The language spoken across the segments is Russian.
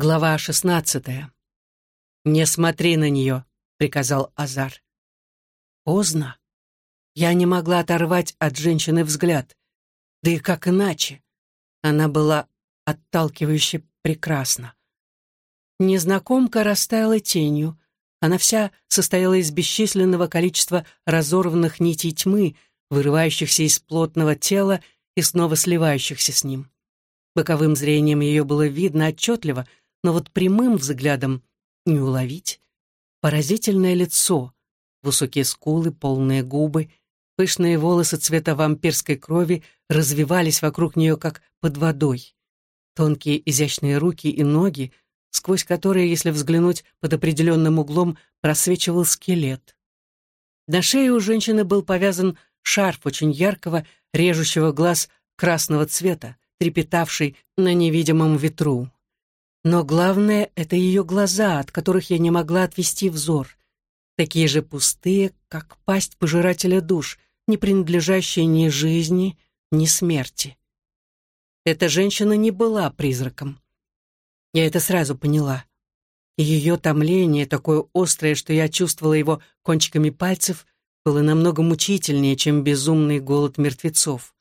Глава шестнадцатая. «Не смотри на нее», — приказал Азар. Поздно. Я не могла оторвать от женщины взгляд. Да и как иначе? Она была отталкивающе прекрасна. Незнакомка растаяла тенью. Она вся состояла из бесчисленного количества разорванных нитей тьмы, вырывающихся из плотного тела и снова сливающихся с ним. Боковым зрением ее было видно отчетливо — но вот прямым взглядом не уловить. Поразительное лицо, высокие скулы, полные губы, пышные волосы цвета вампирской крови развивались вокруг нее, как под водой. Тонкие изящные руки и ноги, сквозь которые, если взглянуть под определенным углом, просвечивал скелет. На шее у женщины был повязан шарф очень яркого, режущего глаз красного цвета, трепетавший на невидимом ветру. Но главное — это ее глаза, от которых я не могла отвести взор. Такие же пустые, как пасть пожирателя душ, не принадлежащие ни жизни, ни смерти. Эта женщина не была призраком. Я это сразу поняла. И ее томление, такое острое, что я чувствовала его кончиками пальцев, было намного мучительнее, чем безумный голод мертвецов.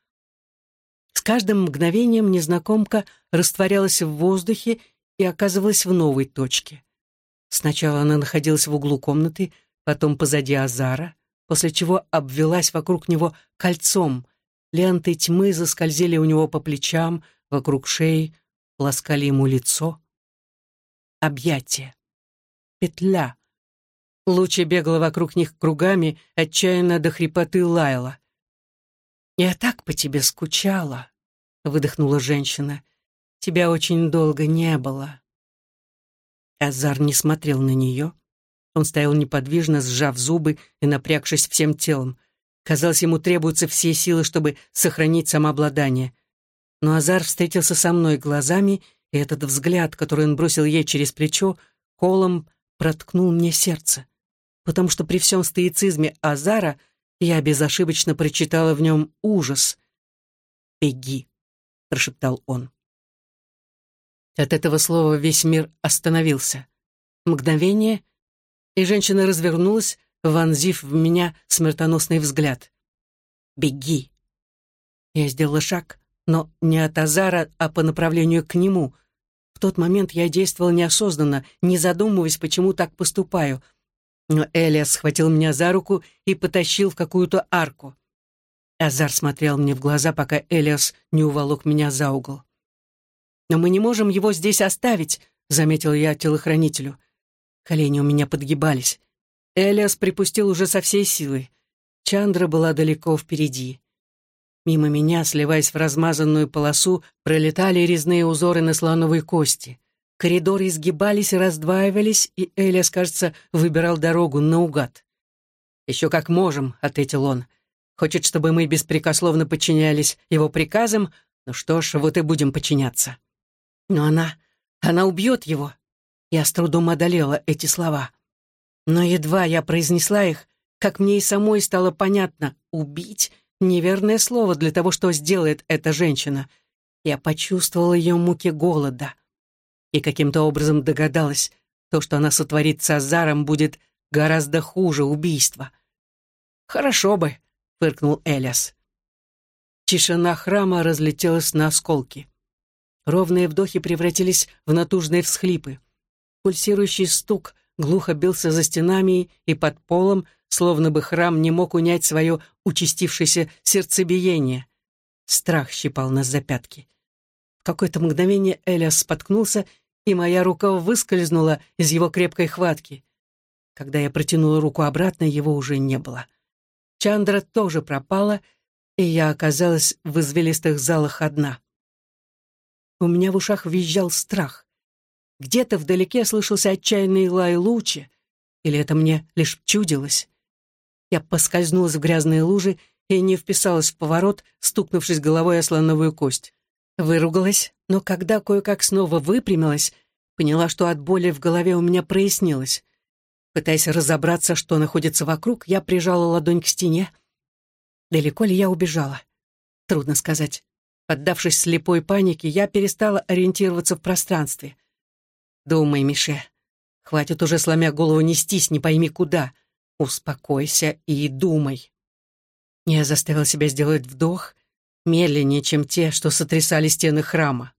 С каждым мгновением незнакомка растворялась в воздухе и оказывалась в новой точке. Сначала она находилась в углу комнаты, потом позади Азара, после чего обвелась вокруг него кольцом. Ленты тьмы заскользили у него по плечам, вокруг шеи, ласкали ему лицо. Объятие. Петля. Лучи бегала вокруг них кругами, отчаянно до хрипоты лаяла. «Я так по тебе скучала», — выдохнула женщина. Тебя очень долго не было». Азар не смотрел на нее. Он стоял неподвижно, сжав зубы и напрягшись всем телом. Казалось, ему требуются все силы, чтобы сохранить самообладание. Но Азар встретился со мной глазами, и этот взгляд, который он бросил ей через плечо, колом проткнул мне сердце. Потому что при всем стоицизме Азара я безошибочно прочитала в нем ужас. «Беги», — прошептал он. От этого слова весь мир остановился. Мгновение, и женщина развернулась, вонзив в меня смертоносный взгляд. «Беги!» Я сделала шаг, но не от Азара, а по направлению к нему. В тот момент я действовала неосознанно, не задумываясь, почему так поступаю. Но Элиас схватил меня за руку и потащил в какую-то арку. Азар смотрел мне в глаза, пока Элиас не уволок меня за угол. «Но мы не можем его здесь оставить», — заметил я телохранителю. Колени у меня подгибались. Элиас припустил уже со всей силы. Чандра была далеко впереди. Мимо меня, сливаясь в размазанную полосу, пролетали резные узоры на слоновой кости. Коридоры изгибались и раздваивались, и Элиас, кажется, выбирал дорогу наугад. «Еще как можем», — ответил он. «Хочет, чтобы мы беспрекословно подчинялись его приказам, ну что ж, вот и будем подчиняться». Но она... она убьет его. Я с трудом одолела эти слова. Но едва я произнесла их, как мне и самой стало понятно, убить — неверное слово для того, что сделает эта женщина. Я почувствовала ее муки голода. И каким-то образом догадалась, то, что она сотворит с Азаром, будет гораздо хуже убийства. «Хорошо бы», — фыркнул Элиас. Тишина храма разлетелась на осколки. Ровные вдохи превратились в натужные всхлипы. Пульсирующий стук глухо бился за стенами и под полом, словно бы храм не мог унять свое участившееся сердцебиение. Страх щипал нас за пятки. В какое-то мгновение Элиас споткнулся, и моя рука выскользнула из его крепкой хватки. Когда я протянула руку обратно, его уже не было. Чандра тоже пропала, и я оказалась в извилистых залах одна. У меня в ушах визжал страх. Где-то вдалеке слышался отчаянный лай лучи, или это мне лишь чудилось. Я поскользнулась в грязные лужи и не вписалась в поворот, стукнувшись головой о слоновую кость. Выругалась, но когда кое-как снова выпрямилась, поняла, что от боли в голове у меня прояснилось. Пытаясь разобраться, что находится вокруг, я прижала ладонь к стене. Далеко ли я убежала? Трудно сказать. Поддавшись слепой панике, я перестала ориентироваться в пространстве. Думай, Мише. Хватит уже, сломя голову, нестись, не пойми куда. Успокойся и думай. Я заставил себя сделать вдох, медленнее, чем те, что сотрясали стены храма.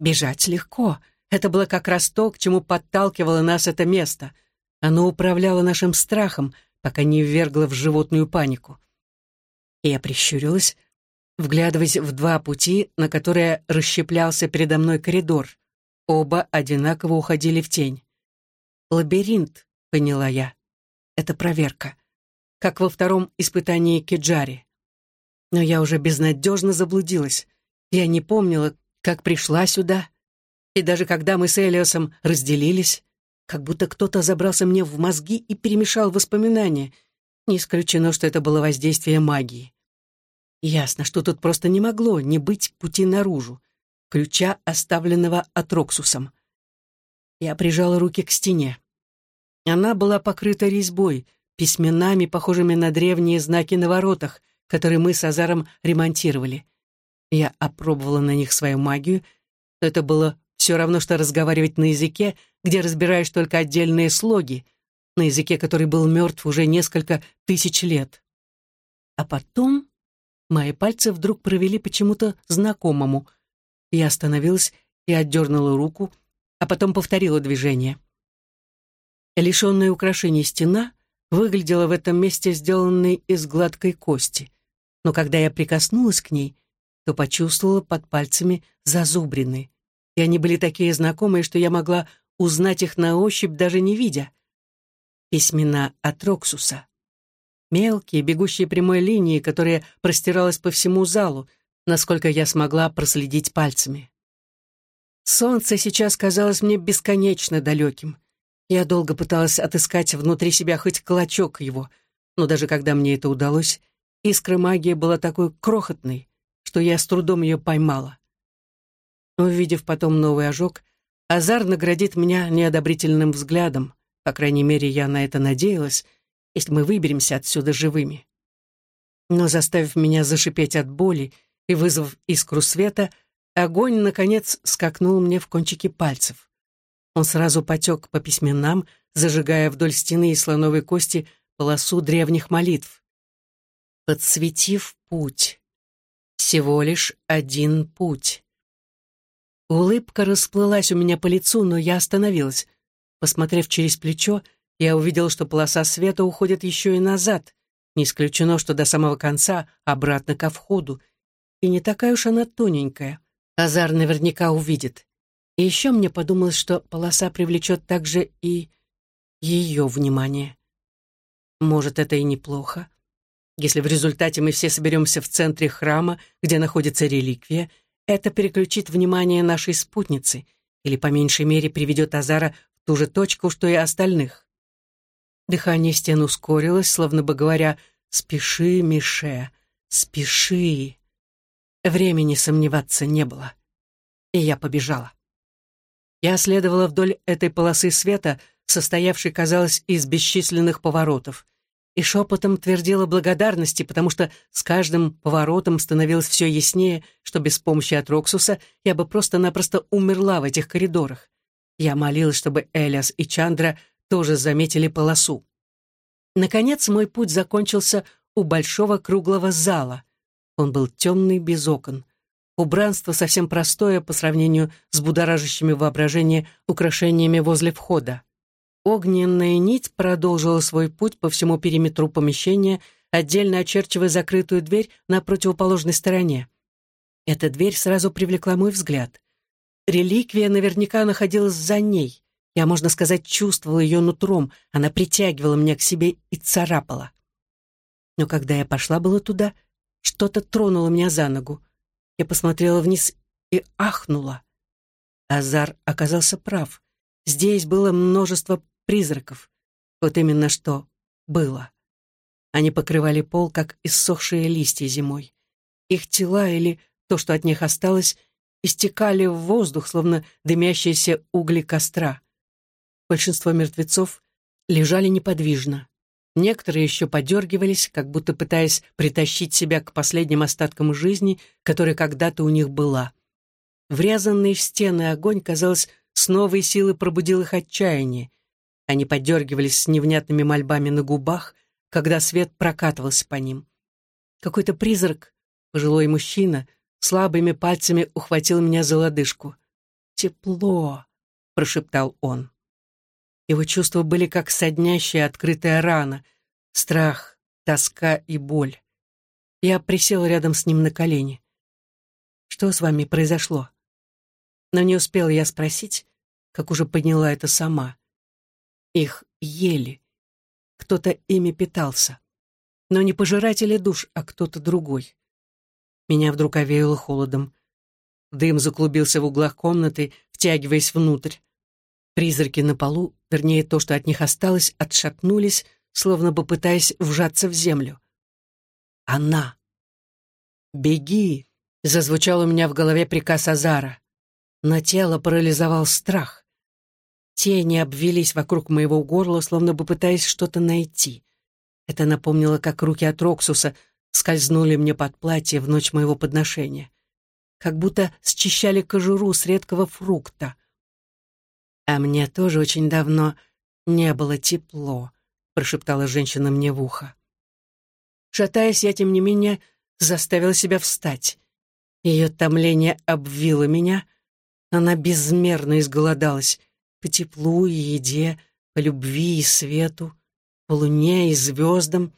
Бежать легко. Это было как раз то, к чему подталкивало нас это место. Оно управляло нашим страхом, пока не ввергло в животную панику. И я прищурилась, вглядываясь в два пути, на которые расщеплялся передо мной коридор. Оба одинаково уходили в тень. «Лабиринт», — поняла я. «Это проверка. Как во втором испытании Киджари. Но я уже безнадежно заблудилась. Я не помнила, как пришла сюда. И даже когда мы с Элиосом разделились, как будто кто-то забрался мне в мозги и перемешал воспоминания. Не исключено, что это было воздействие магии. Ясно, что тут просто не могло не быть пути наружу ключа, оставленного Атроксусом. Я прижала руки к стене. Она была покрыта резьбой, письменами, похожими на древние знаки на воротах, которые мы с Азаром ремонтировали. Я опробовала на них свою магию, но это было все равно, что разговаривать на языке, где разбираешь только отдельные слоги, на языке, который был мертв уже несколько тысяч лет. А потом мои пальцы вдруг провели почему-то знакомому — я остановилась и отдернула руку, а потом повторила движение. Лишенная украшений стена выглядела в этом месте сделанной из гладкой кости, но когда я прикоснулась к ней, то почувствовала под пальцами зазубрины, и они были такие знакомые, что я могла узнать их на ощупь, даже не видя. Письмена от Роксуса. Мелкие, бегущие прямой линии, которая простиралась по всему залу, насколько я смогла проследить пальцами. Солнце сейчас казалось мне бесконечно далеким. Я долго пыталась отыскать внутри себя хоть клочок его, но даже когда мне это удалось, искра магии была такой крохотной, что я с трудом ее поймала. Увидев потом новый ожог, Азар наградит меня неодобрительным взглядом, по крайней мере, я на это надеялась, если мы выберемся отсюда живыми. Но заставив меня зашипеть от боли и, вызвав искру света, огонь, наконец, скакнул мне в кончики пальцев. Он сразу потек по письменам, зажигая вдоль стены и слоновой кости полосу древних молитв. Подсветив путь. Всего лишь один путь. Улыбка расплылась у меня по лицу, но я остановилась. Посмотрев через плечо, я увидел, что полоса света уходит еще и назад. Не исключено, что до самого конца, обратно ко входу, и не такая уж она тоненькая. Азар наверняка увидит. И еще мне подумалось, что полоса привлечет также и ее внимание. Может, это и неплохо. Если в результате мы все соберемся в центре храма, где находится реликвия, это переключит внимание нашей спутницы или, по меньшей мере, приведет Азара в ту же точку, что и остальных. Дыхание стен ускорилось, словно бы говоря «Спеши, Мише, спеши». Времени сомневаться не было. И я побежала. Я следовала вдоль этой полосы света, состоявшей, казалось, из бесчисленных поворотов, и шепотом твердила благодарности, потому что с каждым поворотом становилось все яснее, что без помощи от Роксуса я бы просто-напросто умерла в этих коридорах. Я молилась, чтобы Элиас и Чандра тоже заметили полосу. Наконец мой путь закончился у большого круглого зала. Он был темный, без окон. Убранство совсем простое по сравнению с будоражащими воображение украшениями возле входа. Огненная нить продолжила свой путь по всему периметру помещения, отдельно очерчивая закрытую дверь на противоположной стороне. Эта дверь сразу привлекла мой взгляд. Реликвия наверняка находилась за ней. Я, можно сказать, чувствовала ее нутром, она притягивала меня к себе и царапала. Но когда я пошла было туда, что-то тронуло меня за ногу. Я посмотрела вниз и ахнула. Азар оказался прав. Здесь было множество призраков. Вот именно что было. Они покрывали пол, как иссохшие листья зимой. Их тела или то, что от них осталось, истекали в воздух, словно дымящиеся угли костра. Большинство мертвецов лежали неподвижно. Некоторые еще подергивались, как будто пытаясь притащить себя к последним остаткам жизни, которая когда-то у них была. Врезанный в стены огонь, казалось, с новой силы пробудил их отчаяние. Они подергивались с невнятными мольбами на губах, когда свет прокатывался по ним. Какой-то призрак, пожилой мужчина, слабыми пальцами ухватил меня за лодыжку. «Тепло!» — прошептал он. Его чувства были как соднящая открытая рана, страх, тоска и боль. Я присела рядом с ним на колени. «Что с вами произошло?» Но не успела я спросить, как уже поняла это сама. Их ели. Кто-то ими питался. Но не пожиратели душ, а кто-то другой. Меня вдруг овеяло холодом. Дым заклубился в углах комнаты, втягиваясь внутрь. Призраки на полу, вернее, то, что от них осталось, отшатнулись, словно бы пытаясь вжаться в землю. Она. «Беги!» — зазвучал у меня в голове приказ Азара. На тело парализовал страх. Тени обвелись вокруг моего горла, словно бы пытаясь что-то найти. Это напомнило, как руки от Роксуса скользнули мне под платье в ночь моего подношения. Как будто счищали кожуру с редкого фрукта. «А мне тоже очень давно не было тепло», — прошептала женщина мне в ухо. Шатаясь, я, тем не менее, заставила себя встать. Ее томление обвило меня. Она безмерно изголодалась по теплу и еде, по любви и свету, по луне и звездам.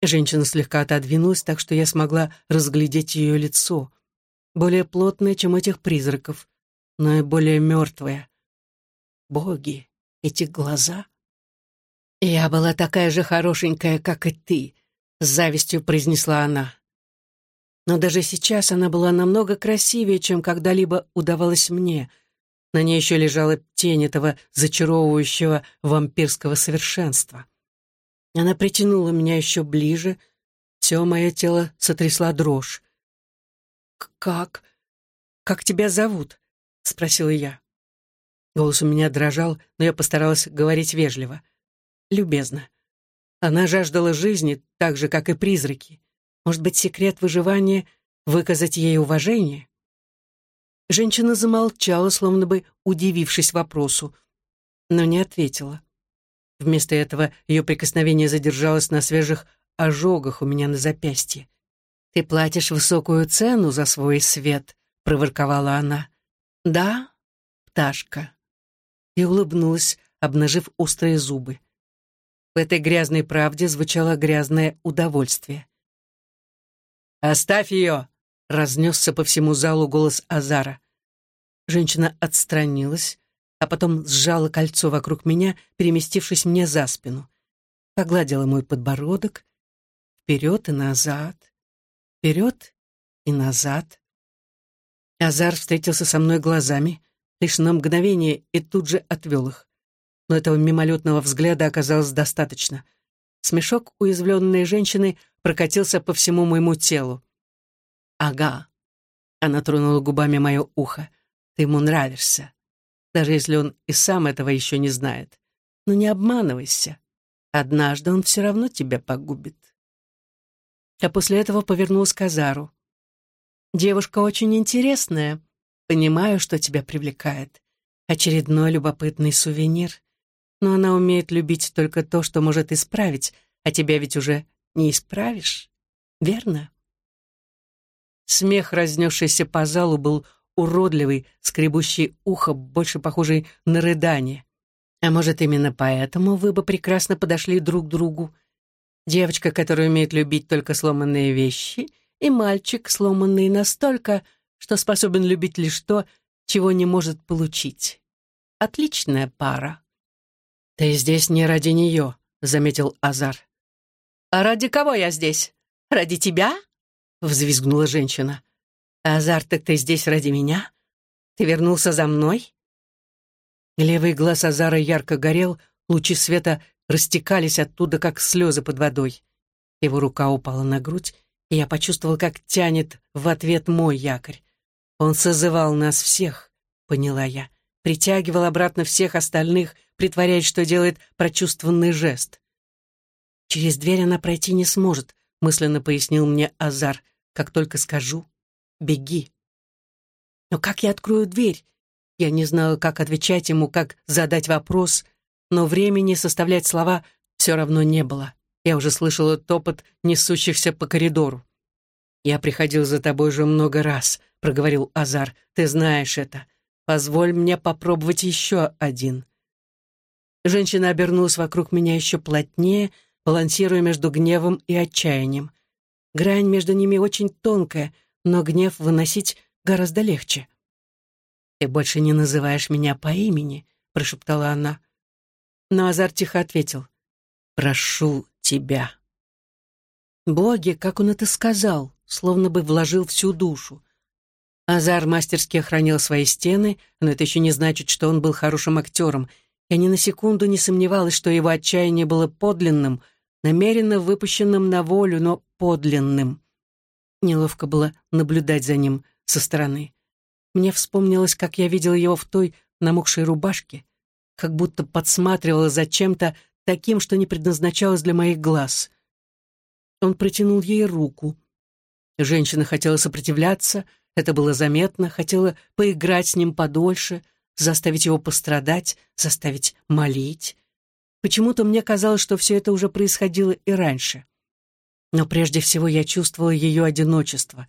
Женщина слегка отодвинулась, так что я смогла разглядеть ее лицо, более плотное, чем этих призраков, но и более мертвое. Боги, эти глаза! «Я была такая же хорошенькая, как и ты», — с завистью произнесла она. Но даже сейчас она была намного красивее, чем когда-либо удавалось мне. На ней еще лежала тень этого зачаровывающего вампирского совершенства. Она притянула меня еще ближе, все мое тело сотрясла дрожь. «Как? Как тебя зовут?» — спросила я. Голос у меня дрожал, но я постаралась говорить вежливо. Любезно. Она жаждала жизни, так же, как и призраки. Может быть, секрет выживания — выказать ей уважение? Женщина замолчала, словно бы удивившись вопросу, но не ответила. Вместо этого ее прикосновение задержалось на свежих ожогах у меня на запястье. «Ты платишь высокую цену за свой свет», — проворковала она. «Да, пташка». И улыбнулась, обнажив острые зубы. В этой грязной правде звучало грязное удовольствие. «Оставь ее!» — разнесся по всему залу голос Азара. Женщина отстранилась, а потом сжала кольцо вокруг меня, переместившись мне за спину. Погладила мой подбородок, вперед и назад, вперед и назад. Азар встретился со мной глазами, лишь на мгновение, и тут же отвел их. Но этого мимолетного взгляда оказалось достаточно. Смешок уязвленной женщины прокатился по всему моему телу. «Ага», — она тронула губами мое ухо, — «ты ему нравишься, даже если он и сам этого еще не знает. Но не обманывайся, однажды он все равно тебя погубит». А после этого повернулась к Азару. «Девушка очень интересная. Понимаю, что тебя привлекает. Очередной любопытный сувенир. Но она умеет любить только то, что может исправить, а тебя ведь уже не исправишь, верно? Смех, разнесшийся по залу, был уродливый, скребущий ухо, больше похожий на рыдание. А может, именно поэтому вы бы прекрасно подошли друг к другу? Девочка, которая умеет любить только сломанные вещи, и мальчик, сломанный настолько, что способен любить лишь то, чего не может получить. Отличная пара. «Ты здесь не ради нее», — заметил Азар. «А ради кого я здесь? Ради тебя?» — взвизгнула женщина. «Азар, так ты здесь ради меня? Ты вернулся за мной?» Левый глаз Азара ярко горел, лучи света растекались оттуда, как слезы под водой. Его рука упала на грудь, и я почувствовал, как тянет в ответ мой якорь. Он созывал нас всех, поняла я, притягивал обратно всех остальных, притворяясь, что делает прочувствованный жест. «Через дверь она пройти не сможет», — мысленно пояснил мне Азар. «Как только скажу, беги». «Но как я открою дверь? Я не знала, как отвечать ему, как задать вопрос, но времени составлять слова все равно не было. Я уже слышала топот несущихся по коридору. «Я приходил за тобой уже много раз», — проговорил Азар. «Ты знаешь это. Позволь мне попробовать еще один». Женщина обернулась вокруг меня еще плотнее, балансируя между гневом и отчаянием. Грань между ними очень тонкая, но гнев выносить гораздо легче. «Ты больше не называешь меня по имени», — прошептала она. Но Азар тихо ответил. «Прошу тебя». Боги, как он это сказал, словно бы вложил всю душу. Азар мастерски охранял свои стены, но это еще не значит, что он был хорошим актером. Я ни на секунду не сомневалась, что его отчаяние было подлинным, намеренно выпущенным на волю, но подлинным. Неловко было наблюдать за ним со стороны. Мне вспомнилось, как я видела его в той намокшей рубашке, как будто подсматривала за чем-то таким, что не предназначалось для моих глаз. Он протянул ей руку. Женщина хотела сопротивляться, это было заметно, хотела поиграть с ним подольше, заставить его пострадать, заставить молить. Почему-то мне казалось, что все это уже происходило и раньше. Но прежде всего я чувствовала ее одиночество,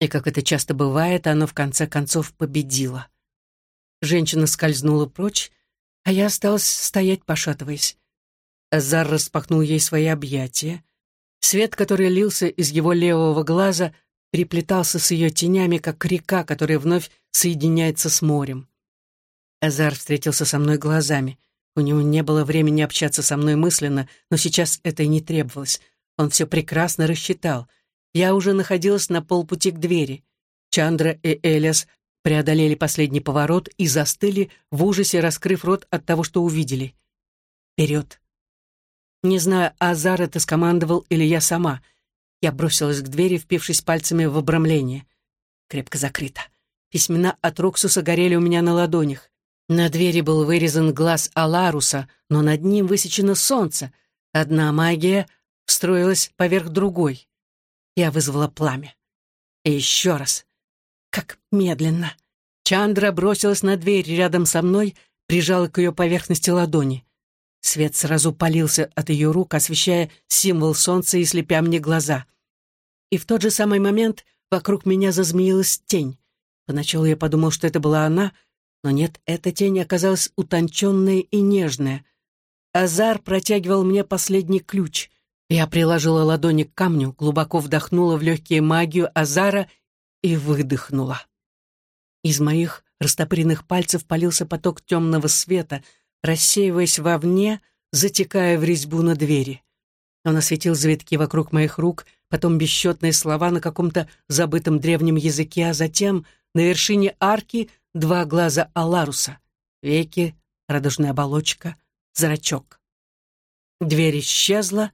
и, как это часто бывает, оно в конце концов победило. Женщина скользнула прочь, а я осталась стоять, пошатываясь. Азар распахнул ей свои объятия. Свет, который лился из его левого глаза, переплетался с ее тенями, как река, которая вновь соединяется с морем. Азар встретился со мной глазами. У него не было времени общаться со мной мысленно, но сейчас это и не требовалось. Он все прекрасно рассчитал. Я уже находилась на полпути к двери. Чандра и Элиас преодолели последний поворот и застыли, в ужасе раскрыв рот от того, что увидели. Вперед. Не знаю, Азар это скомандовал или я сама. Я бросилась к двери, впившись пальцами в обрамление. Крепко закрыто. Письмена от Роксуса горели у меня на ладонях. На двери был вырезан глаз Аларуса, но над ним высечено солнце. Одна магия встроилась поверх другой. Я вызвала пламя. И еще раз. Как медленно. Чандра бросилась на дверь рядом со мной, прижала к ее поверхности ладони. Свет сразу полился от ее рук, освещая символ солнца и слепя мне глаза. И в тот же самый момент вокруг меня зазмеилась тень. Поначалу я подумал, что это была она, но нет, эта тень оказалась утонченная и нежная. Азар протягивал мне последний ключ. Я приложила ладони к камню, глубоко вдохнула в легкие магию Азара и выдохнула. Из моих растопыренных пальцев полился поток темного света, рассеиваясь вовне, затекая в резьбу на двери. Он осветил завитки вокруг моих рук, потом бесчетные слова на каком-то забытом древнем языке, а затем на вершине арки два глаза Аларуса, веки, радужная оболочка, зрачок. Дверь исчезла,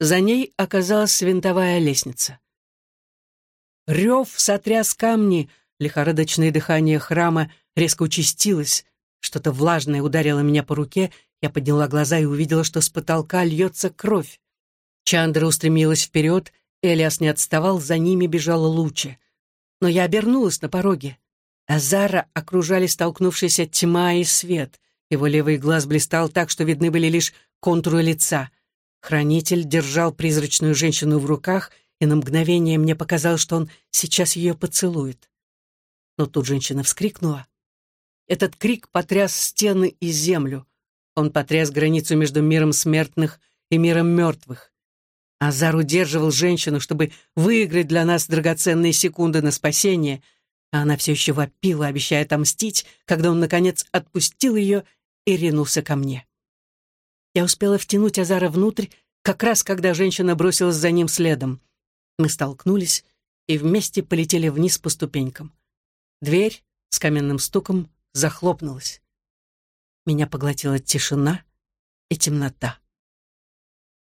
за ней оказалась винтовая лестница. Рев сотряс камни, лихорадочное дыхание храма резко участилось. Что-то влажное ударило меня по руке, я подняла глаза и увидела, что с потолка льется кровь. Чандра устремилась вперед, Элиас не отставал, за ними бежала Луча. Но я обернулась на пороге. Азара окружали столкнувшаяся тьма и свет. Его левый глаз блистал так, что видны были лишь контуры лица — Хранитель держал призрачную женщину в руках, и на мгновение мне показалось, что он сейчас ее поцелует. Но тут женщина вскрикнула. Этот крик потряс стены и землю. Он потряс границу между миром смертных и миром мертвых. Азар удерживал женщину, чтобы выиграть для нас драгоценные секунды на спасение, а она все еще вопила, обещая отомстить, когда он, наконец, отпустил ее и ринулся ко мне. Я успела втянуть Азара внутрь, как раз когда женщина бросилась за ним следом. Мы столкнулись и вместе полетели вниз по ступенькам. Дверь с каменным стуком захлопнулась. Меня поглотила тишина и темнота.